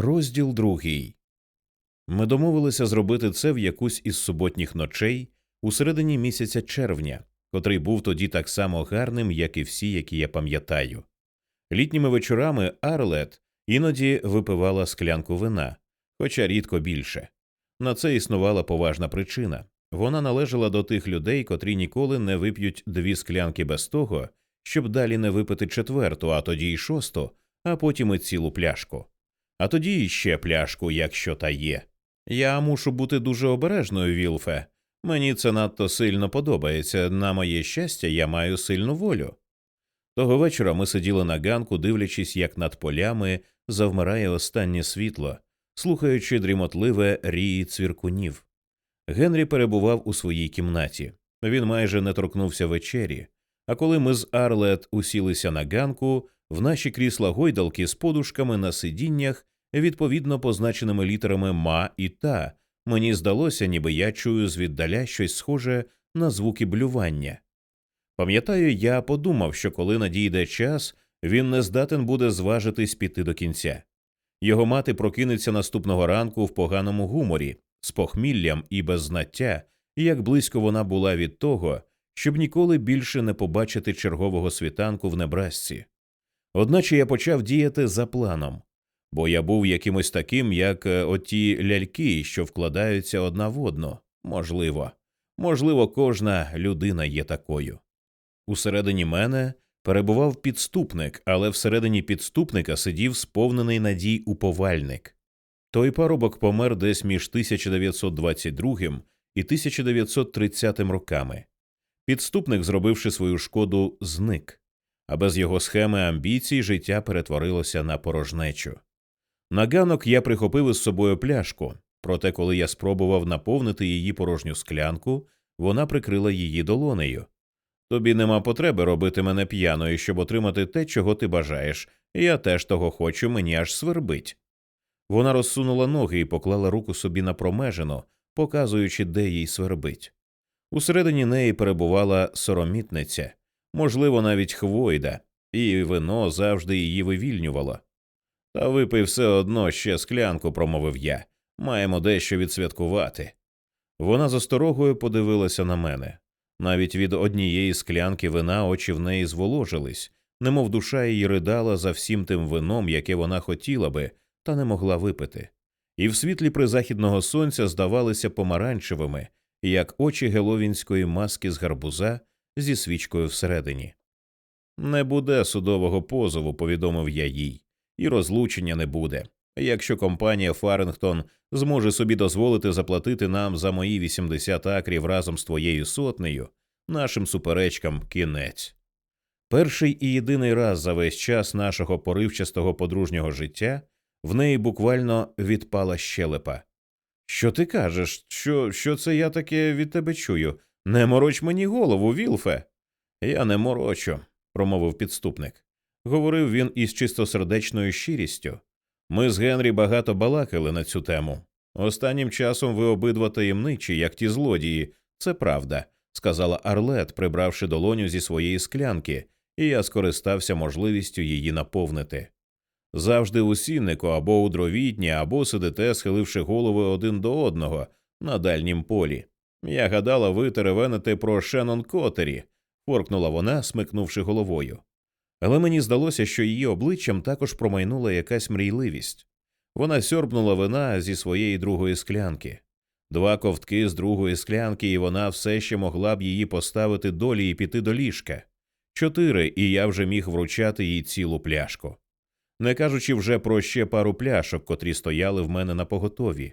Розділ другий. Ми домовилися зробити це в якусь із суботніх ночей у середині місяця червня, котрий був тоді так само гарним, як і всі, які я пам'ятаю. Літніми вечорами Арлет іноді випивала склянку вина, хоча рідко більше. На це існувала поважна причина. Вона належала до тих людей, котрі ніколи не вип'ють дві склянки без того, щоб далі не випити четверту, а тоді й шосту, а потім і цілу пляшку. А тоді іще пляшку, якщо та є. Я мушу бути дуже обережною, Вілфе. Мені це надто сильно подобається. На моє щастя, я маю сильну волю. Того вечора ми сиділи на ганку, дивлячись, як над полями завмирає останнє світло, слухаючи дрімотливе рії цвіркунів. Генрі перебував у своїй кімнаті. Він майже не торкнувся вечері. А коли ми з Арлет усілися на ганку, в наші крісла гойдалки з подушками на сидіннях, відповідно позначеними літерами ма і та, мені здалося, ніби я чую звіддаля щось схоже на звуки блювання. Пам'ятаю, я подумав, що коли надійде час, він не здатен буде зважитись піти до кінця. Його мати прокинеться наступного ранку в поганому гуморі, з похміллям і без знаття, як близько вона була від того, щоб ніколи більше не побачити чергового світанку в небрасці. Одначе я почав діяти за планом, бо я був якимось таким, як е, оті ляльки, що вкладаються одна в одну. Можливо, можливо, кожна людина є такою. Усередині мене перебував підступник, але всередині підступника сидів сповнений надій уповальник. Той парубок помер десь між 1922 і 1930 роками. Підступник, зробивши свою шкоду, зник а без його схеми амбіцій життя перетворилося на порожнечу. На ганок я прихопив із собою пляшку, проте, коли я спробував наповнити її порожню склянку, вона прикрила її долонею. Тобі нема потреби робити мене п'яною, щоб отримати те, чого ти бажаєш, я теж того хочу, мені аж свербить. Вона розсунула ноги і поклала руку собі на промежину, показуючи, де їй свербить. Усередині неї перебувала соромітниця, можливо, навіть хвойда, і вино завжди її вивільнювало. Та випий все одно ще склянку, промовив я. Маємо дещо відсвяткувати. Вона з осторогою подивилася на мене. Навіть від однієї склянки вина очі в неї зволожились, немов душа її ридала за всім тим вином, яке вона хотіла би, та не могла випити. І в світлі призахідного сонця здавалися помаранчевими, як очі геловінської маски з гарбуза, зі свічкою всередині. Не буде судового позову, повідомив я їй, і розлучення не буде. Якщо компанія Фарингтон зможе собі дозволити заплатити нам за мої 80 акрів разом з твоєю сотнею, нашим суперечкам кінець. Перший і єдиний раз за весь час нашого поривчастого подружнього життя в неї буквально відпала щелепа. Що ти кажеш? Що що це я таке від тебе чую? Не мороч мені голову, Вілфе. Я не морочу, промовив підступник. Говорив він із чистосердечною щирістю. Ми з Генрі багато балакали на цю тему. Останнім часом ви обидва таємничі, як ті злодії, це правда, сказала Арлет, прибравши долоню зі своєї склянки, і я скористався можливістю її наповнити. Завжди у сіннику або у дровітні, або сидите, схиливши голови один до одного на дальнім полі. Я гадала, ви теревените про Шеннон Котері, форкнула вона, смикнувши головою. Але мені здалося, що її обличчям також промайнула якась мрійливість. Вона сьорбнула вина зі своєї другої склянки. Два ковтки з другої склянки, і вона все ще могла б її поставити долі і піти до ліжка. Чотири, і я вже міг вручати їй цілу пляшку. Не кажучи вже про ще пару пляшок, котрі стояли в мене на поготові.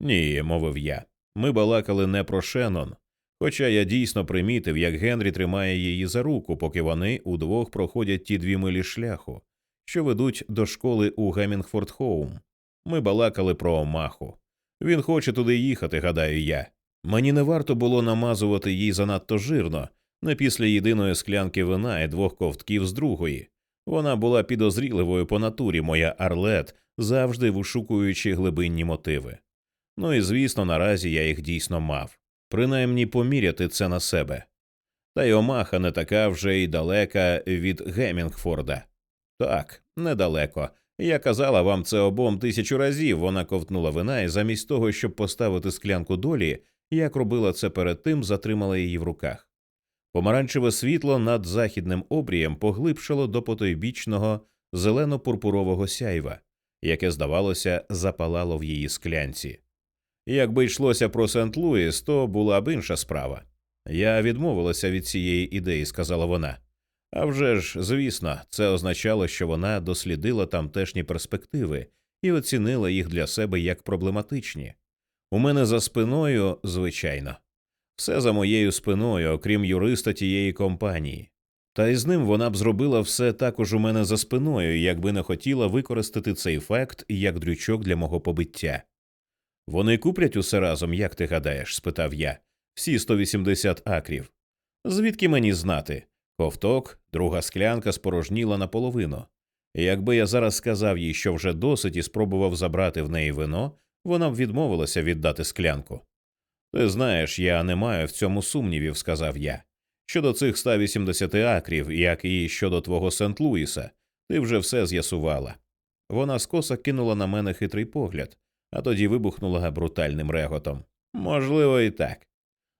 Ні, мовив я. Ми балакали не про Шеннон, хоча я дійсно примітив, як Генрі тримає її за руку, поки вони удвох проходять ті дві милі шляху, що ведуть до школи у Гемінгфорд Хоум. Ми балакали про Омаху. Він хоче туди їхати, гадаю я. Мені не варто було намазувати їй занадто жирно, не після єдиної склянки вина і двох ковтків з другої. Вона була підозріливою по натурі, моя Арлет, завжди вишукуючи глибинні мотиви. Ну і звісно, наразі я їх дійсно мав, принаймні поміряти це на себе. Та й Омаха не така вже й далека від Гемінгфорда. Так, недалеко, Я казала вам це обом тисячу разів. Вона ковтнула вина, і замість того, щоб поставити склянку долі, як робила це перед тим, затримала її в руках. Помаранчеве світло над західним обрієм поглибшало до потойбічного зелено-пурпурового сяйва, яке, здавалося, запалало в її склянці. Якби йшлося про Сент Луїс, то була б інша справа. Я відмовилася від цієї ідеї, сказала вона. А вже ж, звісно, це означало, що вона дослідила тамтешні перспективи і оцінила їх для себе як проблематичні. У мене за спиною, звичайно, все за моєю спиною, окрім юриста тієї компанії. Та й з ним вона б зробила все також у мене за спиною, якби не хотіла використати цей факт як дрючок для мого побиття. Вони куплять усе разом, як ти гадаєш? спитав я, всі 180 акрів. Звідки мені знати? Ковток, друга склянка спорожніла наполовину. Якби я зараз сказав їй, що вже досить і спробував забрати в неї вино, вона б відмовилася віддати склянку. Ти знаєш, я не маю в цьому сумнівів, сказав я. Щодо цих 180 акрів, як і щодо твого Сент Луїса, ти вже все з'ясувала. Вона скоса кинула на мене хитрий погляд, а тоді вибухнула брутальним реготом. Можливо, і так.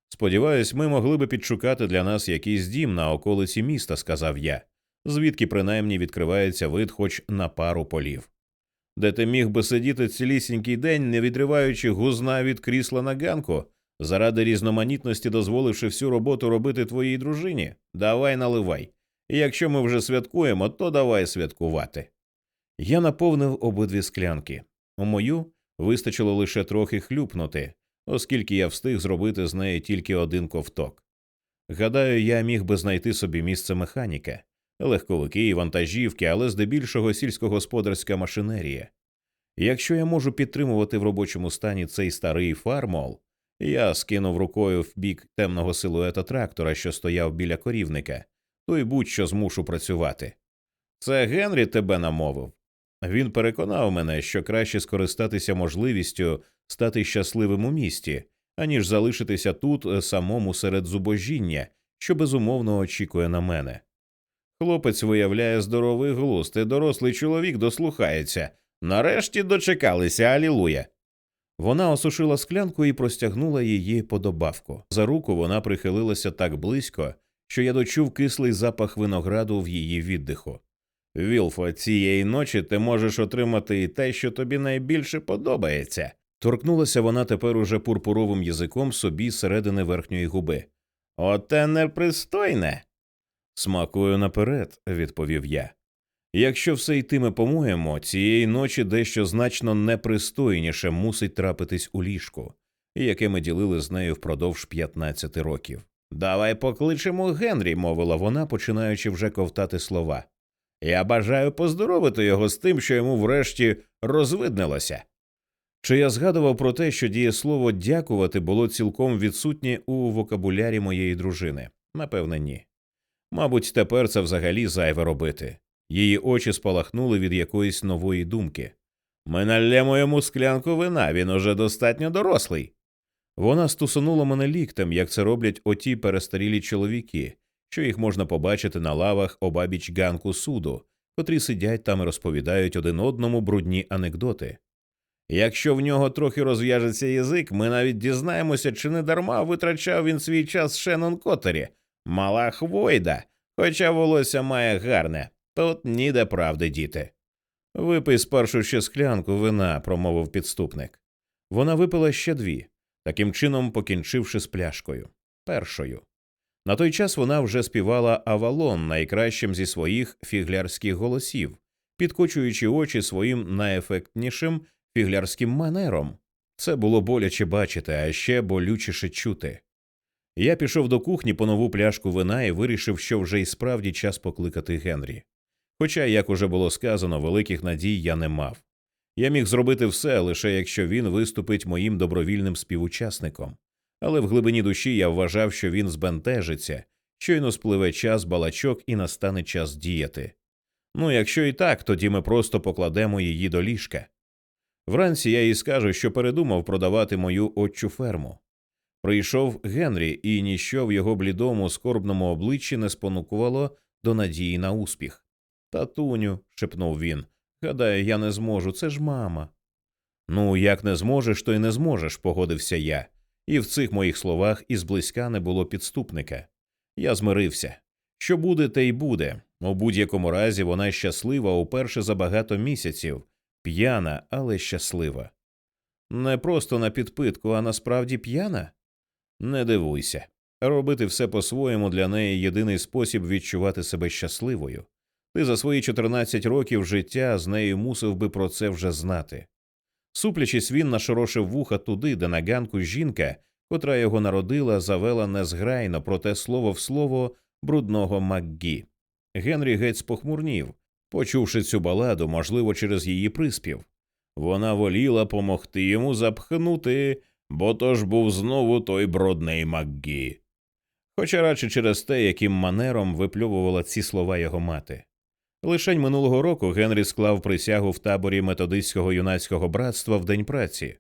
Сподіваюсь, ми могли би підшукати для нас якийсь дім на околиці міста, сказав я, звідки принаймні відкривається вид хоч на пару полів. Де ти міг би сидіти цілісінький день, не відриваючи гузна від крісла на ганку, заради різноманітності дозволивши всю роботу робити твоїй дружині? Давай наливай. І якщо ми вже святкуємо, то давай святкувати. Я наповнив обидві склянки. У мою вистачило лише трохи хлюпнути, оскільки я встиг зробити з неї тільки один ковток. Гадаю, я міг би знайти собі місце механіка, легковики і вантажівки, але здебільшого сільськогосподарська машинерія. Якщо я можу підтримувати в робочому стані цей старий фармол, я скинув рукою в бік темного силуета трактора, що стояв біля корівника, то й будь-що змушу працювати. Це Генрі тебе намовив. Він переконав мене, що краще скористатися можливістю стати щасливим у місті, аніж залишитися тут е, самому серед зубожіння, що безумовно очікує на мене. Хлопець виявляє здоровий глузд, і дорослий чоловік дослухається. Нарешті дочекалися, алілуя. Вона осушила склянку і простягнула її по добавку. За руку вона прихилилася так близько, що я дочув кислий запах винограду в її віддиху. Вілфо, цієї ночі ти можеш отримати і те, що тобі найбільше подобається. Торкнулася вона тепер уже пурпуровим язиком собі середини верхньої губи. Оте непристойне. Смакую наперед, відповів я. Якщо все йтиме по-моєму, цієї ночі дещо значно непристойніше мусить трапитись у ліжку, яке ми ділили з нею впродовж 15 років. Давай покличемо Генрі, мовила вона, починаючи вже ковтати слова. Я бажаю поздоровити його з тим, що йому врешті розвиднилося. Чи я згадував про те, що дієслово дякувати було цілком відсутнє у вокабулярі моєї дружини? Напевне, ні. Мабуть, тепер це взагалі зайве робити. Її очі спалахнули від якоїсь нової думки. Ми налємо йому склянку вина, він уже достатньо дорослий. Вона стусанула мене ліктем, як це роблять оті перестарілі чоловіки, що їх можна побачити на лавах обабіч ганку суду, котрі сидять там і розповідають один одному брудні анекдоти. Якщо в нього трохи розв'яжеться язик, ми навіть дізнаємося, чи не дарма витрачав він свій час Шеннон Котері, мала хвойда, хоча волосся має гарне, тут ніде правди діти. Випий спершу ще склянку вина, промовив підступник. Вона випила ще дві, таким чином покінчивши з пляшкою. Першою. На той час вона вже співала Авалон найкращим зі своїх фіглярських голосів, підкочуючи очі своїм найефектнішим фіглярським манером. Це було боляче бачити, а ще болючіше чути. Я пішов до кухні по нову пляшку вина і вирішив, що вже й справді час покликати Генрі. Хоча, як уже було сказано, великих надій я не мав. Я міг зробити все лише якщо він виступить моїм добровільним співучасником але в глибині душі я вважав, що він збентежиться, щойно спливе час балачок і настане час діяти. Ну, якщо і так, тоді ми просто покладемо її до ліжка. Вранці я їй скажу, що передумав продавати мою отчу ферму. Прийшов Генрі, і ніщо в його блідому, скорбному обличчі не спонукувало до надії на успіх. Татуню, шепнув він, Гадаю, я не зможу, це ж мама. Ну, як не зможеш, то й не зможеш, погодився я, і в цих моїх словах і зблизька не було підступника. Я змирився. Що буде, те й буде. У будь-якому разі вона щаслива уперше за багато місяців, п'яна, але щаслива. Не просто на підпитку, а насправді п'яна? Не дивуйся. Робити все по-своєму для неї єдиний спосіб відчувати себе щасливою. Ти за свої 14 років життя з нею мусив би про це вже знати. Суплячись, він нашорошив вуха туди, де на ганку жінка, котра його народила, завела незграйно, проте слово в слово брудного Макгі. Генрі геть спохмурнів, почувши цю баладу, можливо, через її приспів. Вона воліла помогти йому запхнути, бо то ж був знову той брудний Макгі. Хоча радше через те, яким манером випльовувала ці слова його мати. Лишень минулого року Генрі склав присягу в таборі методистського юнацького братства в день праці.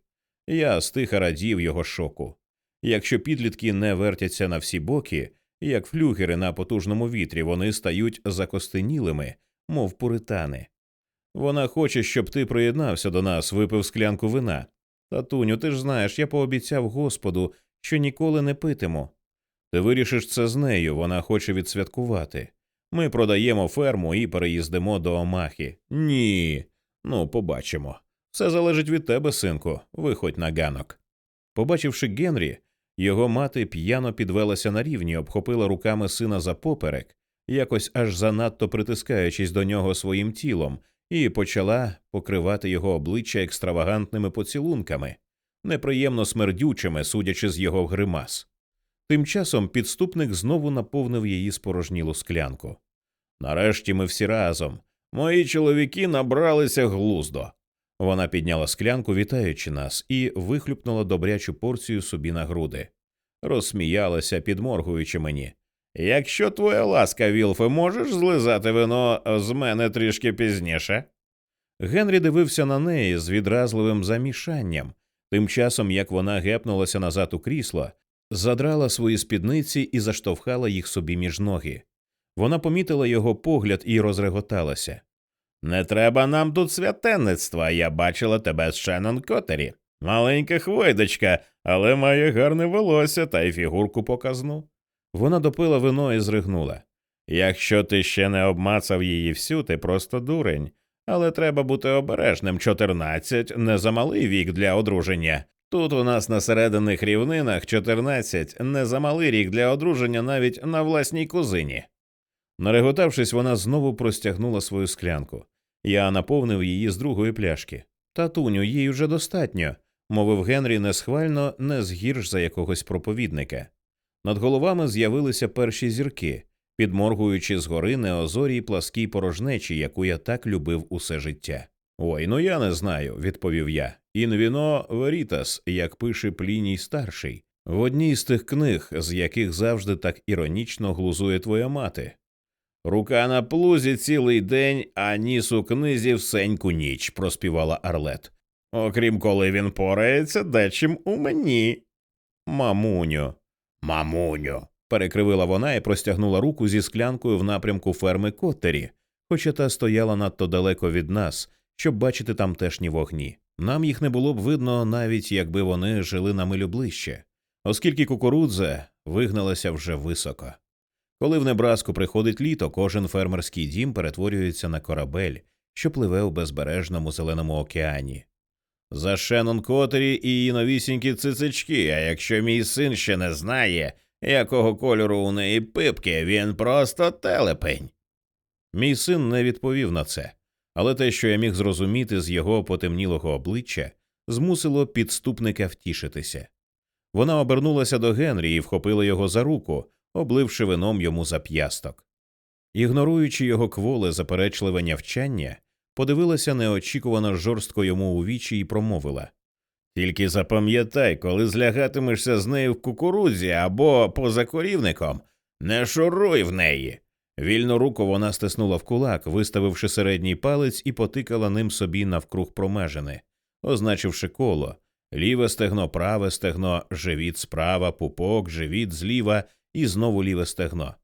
Я стиха радів його шоку. Якщо підлітки не вертяться на всі боки, як флюгери на потужному вітрі, вони стають закостенілими, мов пуритани. Вона хоче, щоб ти приєднався до нас, випив склянку вина. Татуню, ти ж знаєш, я пообіцяв Господу, що ніколи не питиму. Ти вирішиш це з нею, вона хоче відсвяткувати. Ми продаємо ферму і переїздимо до Омахи. Ні. Ну, побачимо. Все залежить від тебе, синку, виходь на ганок. Побачивши Генрі, його мати п'яно підвелася на рівні, обхопила руками сина за поперек, якось аж занадто притискаючись до нього своїм тілом, і почала покривати його обличчя екстравагантними поцілунками, неприємно смердючими, судячи з його гримас. Тим часом підступник знову наповнив її спорожнілу склянку. Нарешті ми всі разом. Мої чоловіки набралися глуздо. Вона підняла склянку, вітаючи нас, і вихлюпнула добрячу порцію собі на груди. Розсміялася, підморгуючи мені. Якщо твоя ласка, Вілфе, можеш злизати вино з мене трішки пізніше. Генрі дивився на неї з відразливим замішанням, тим часом як вона гепнулася назад у крісло, задрала свої спідниці і заштовхала їх собі між ноги. Вона помітила його погляд і розреготалася. Не треба нам тут святенництва, я бачила тебе з Шеннон Котері. Маленька хвойдочка, але має гарне волосся та й фігурку показну. Вона допила вино і зригнула. Якщо ти ще не обмацав її всю, ти просто дурень, але треба бути обережним. Чотирнадцять не замалий вік для одруження. Тут у нас на серединих рівнинах чотирнадцять не замалий рік для одруження навіть на власній кузині. Нареготавшись, вона знову простягнула свою склянку. Я наповнив її з другої пляшки. Татуню, їй уже достатньо, мовив Генрі несхвально, не згірш за якогось проповідника. Над головами з'явилися перші зірки, підморгуючи згори неозорій пласкій порожнечі, яку я так любив усе життя. Ой, ну я не знаю, відповів я. Інвіно Верітас, як пише Пліній старший, в одній з тих книг, з яких завжди так іронічно глузує твоя мати. Рука на плузі цілий день, а ніс у книзі всеньку ніч, проспівала Арлет. Окрім коли він порається дечим у мені. Мамуню. Мамуню. перекривила вона і простягнула руку зі склянкою в напрямку ферми Коттері, хоча та стояла надто далеко від нас, щоб бачити тамтешні вогні. Нам їх не було б видно, навіть якби вони жили на милю ближче, оскільки кукурудза вигналася вже високо. Коли в Небраску приходить літо, кожен фермерський дім перетворюється на корабель, що пливе у безбережному зеленому океані. За Шеннон Котері і її новісінькі цицички, а якщо мій син ще не знає, якого кольору у неї пипки, він просто телепень. Мій син не відповів на це, але те, що я міг зрозуміти з його потемнілого обличчя, змусило підступника втішитися. Вона обернулася до Генрі і вхопила його за руку, обливши вином йому зап'ясток. Ігноруючи його кволе заперечливе нявчання, подивилася неочікувано жорстко йому у вічі і промовила Тільки запам'ятай, коли злягатимешся з нею в кукурудзі або поза корівником, не шуруй в неї. Вільну руку вона стиснула в кулак, виставивши середній палець і потикала ним собі навкруг промежини, означивши коло ліве стегно, праве стегно, живіт справа, пупок, живіт зліва і знову ліве стегно.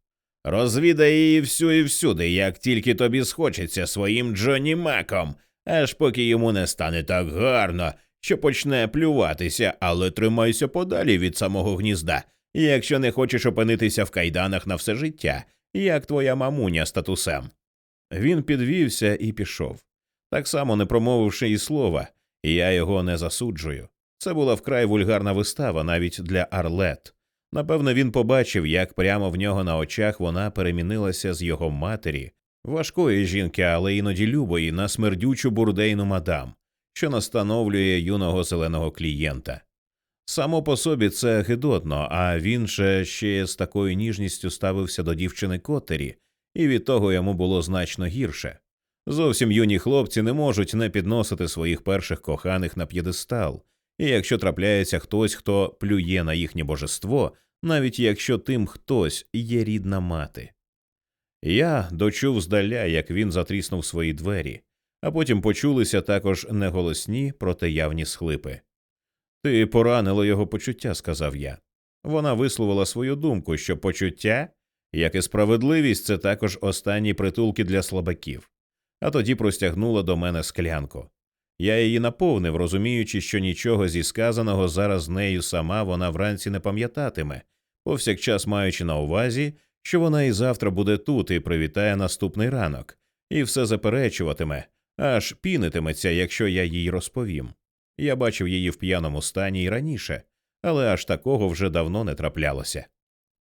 Розвідай її всю і всюди, як тільки тобі схочеться своїм Джонні Маком, аж поки йому не стане так гарно, що почне плюватися, але тримайся подалі від самого гнізда, якщо не хочеш опинитися в кайданах на все життя, як твоя мамуня з татусем. Він підвівся і пішов, так само не промовивши і слова, і я його не засуджую. Це була вкрай вульгарна вистава навіть для Арлет. Напевно, він побачив, як прямо в нього на очах вона перемінилася з його матері, важкої жінки, але іноді любої, на смердючу бурдейну мадам, що настановлює юного зеленого клієнта. Само по собі це гидотно, а він же ще з такою ніжністю ставився до дівчини Коттері, і від того йому було значно гірше. Зовсім юні хлопці не можуть не підносити своїх перших коханих на п'єдестал, і якщо трапляється хтось, хто плює на їхнє божество, навіть якщо тим хтось є рідна мати. Я дочув здаля, як він затріснув свої двері, а потім почулися також неголосні, проте явні схлипи. Ти поранила його почуття, сказав я. Вона висловила свою думку, що почуття, як і справедливість, це також останні притулки для слабаків, а тоді простягнула до мене склянку. Я її наповнив, розуміючи, що нічого зі сказаного зараз нею сама вона вранці не пам'ятатиме, повсякчас маючи на увазі, що вона і завтра буде тут і привітає наступний ранок, і все заперечуватиме, аж пінитиметься, якщо я їй розповім. Я бачив її в п'яному стані і раніше, але аж такого вже давно не траплялося.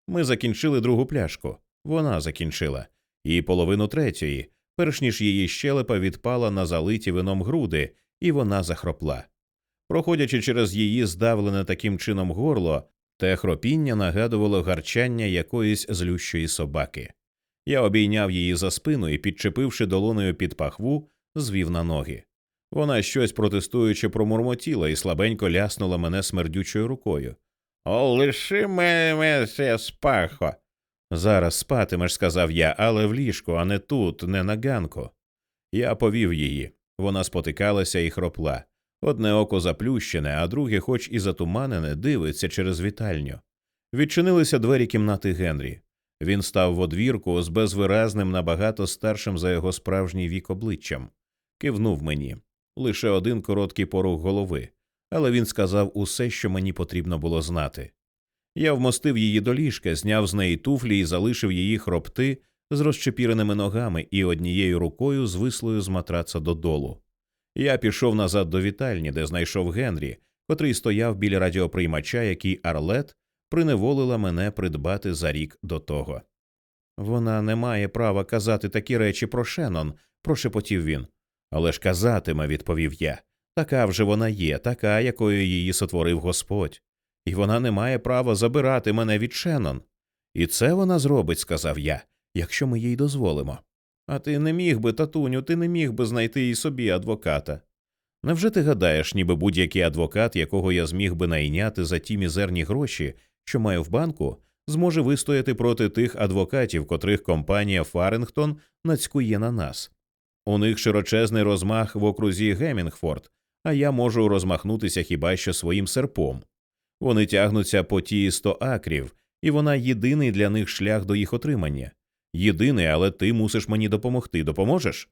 Ми закінчили другу пляшку, вона закінчила, і половину третьої, перш ніж її щелепа відпала на залиті вином груди, і вона захропла. Проходячи через її здавлене таким чином горло, те хропіння нагадувало гарчання якоїсь злющої собаки. Я обійняв її за спину і, підчепивши долоною під пахву, звів на ноги. Вона щось протестуючи промурмотіла і слабенько ляснула мене смердючою рукою. О, лиши мене це спахо. Зараз спатимеш, сказав я, але в ліжку, а не тут, не на ганку. Я повів її. Вона спотикалася і хропла. Одне око заплющене, а друге, хоч і затуманене, дивиться через вітальню. Відчинилися двері кімнати Генрі. Він став в одвірку з безвиразним, набагато старшим за його справжній вік обличчям, кивнув мені лише один короткий порух голови, але він сказав усе, що мені потрібно було знати. Я вмостив її до ліжка, зняв з неї туфлі і залишив її хропти з розчепіреними ногами і однією рукою звислою з матраца додолу. Я пішов назад до вітальні, де знайшов Генрі, котрий стояв біля радіоприймача, який Арлет приневолила мене придбати за рік до того. Вона не має права казати такі речі про Шеннон, прошепотів він. Але ж казатиме, відповів я. Така вже вона є, така, якою її сотворив Господь, і вона не має права забирати мене від Шеннон. І це вона зробить, сказав я, якщо ми їй дозволимо. А ти не міг би, татуню, ти не міг би знайти і собі адвоката. Невже ти гадаєш, ніби будь-який адвокат, якого я зміг би найняти за ті мізерні гроші, що маю в банку, зможе вистояти проти тих адвокатів, котрих компанія Фарингтон нацькує на нас? У них широчезний розмах в окрузі Гемінгфорд, а я можу розмахнутися хіба що своїм серпом. Вони тягнуться по ті сто акрів, і вона єдиний для них шлях до їх отримання. Єдиний, але ти мусиш мені допомогти. Допоможеш?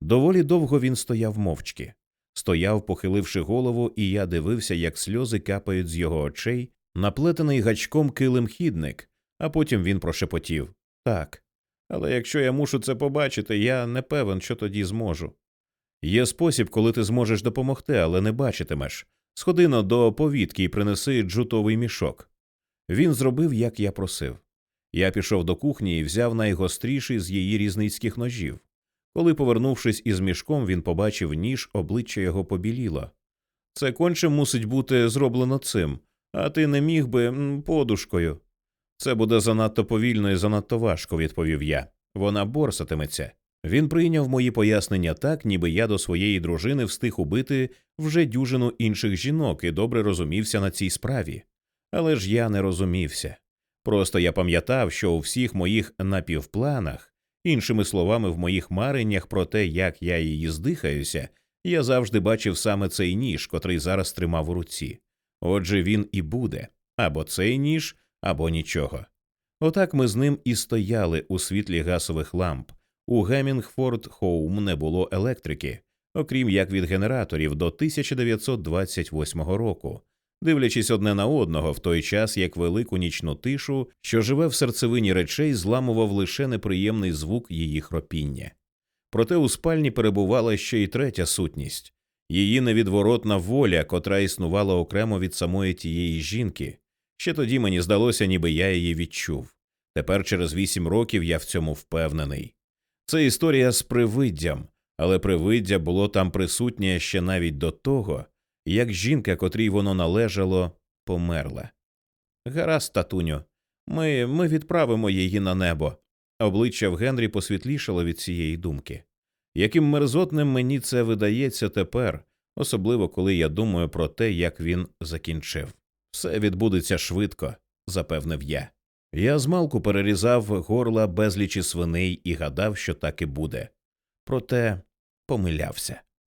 Доволі довго він стояв мовчки, стояв, похиливши голову, і я дивився, як сльози капають з його очей, наплетений гачком килим хідник, а потім він прошепотів так. Але якщо я мушу це побачити, я не певен, що тоді зможу. Є спосіб, коли ти зможеш допомогти, але не бачитимеш. Сходино до повітки і принеси джутовий мішок. Він зробив, як я просив. Я пішов до кухні і взяв найгостріший з її різницьких ножів. Коли, повернувшись із мішком, він побачив ніж, обличчя його побіліло. Це конче мусить бути зроблено цим, а ти не міг би подушкою. Це буде занадто повільно і занадто важко, відповів я. Вона борсатиметься. Він прийняв мої пояснення так, ніби я до своєї дружини встиг убити вже дюжину інших жінок і добре розумівся на цій справі. Але ж я не розумівся. Просто я пам'ятав, що у всіх моїх напівпланах, іншими словами, в моїх мареннях про те, як я її здихаюся, я завжди бачив саме цей ніж, котрий зараз тримав у руці. Отже, він і буде або цей ніж, або нічого. Отак ми з ним і стояли у світлі гасових ламп. У Гемінгфорд Хоум не було електрики, окрім як від генераторів до 1928 року, дивлячись одне на одного в той час, як велику нічну тишу, що живе в серцевині речей, зламував лише неприємний звук її хропіння. Проте у спальні перебувала ще й третя сутність її невідворотна воля, котра існувала окремо від самої тієї жінки. Ще тоді мені здалося, ніби я її відчув. Тепер через вісім років я в цьому впевнений. Це історія з привиддям, але привиддя було там присутнє ще навіть до того, як жінка, котрій воно належало, померла. Гаразд, татуню, ми, ми відправимо її на небо. Обличчя в Генрі посвітлішало від цієї думки. Яким мерзотним мені це видається тепер, особливо коли я думаю про те, як він закінчив. Все відбудеться швидко, запевнив я. Я змалку перерізав горла безлічі свиней і гадав, що так і буде. Проте помилявся.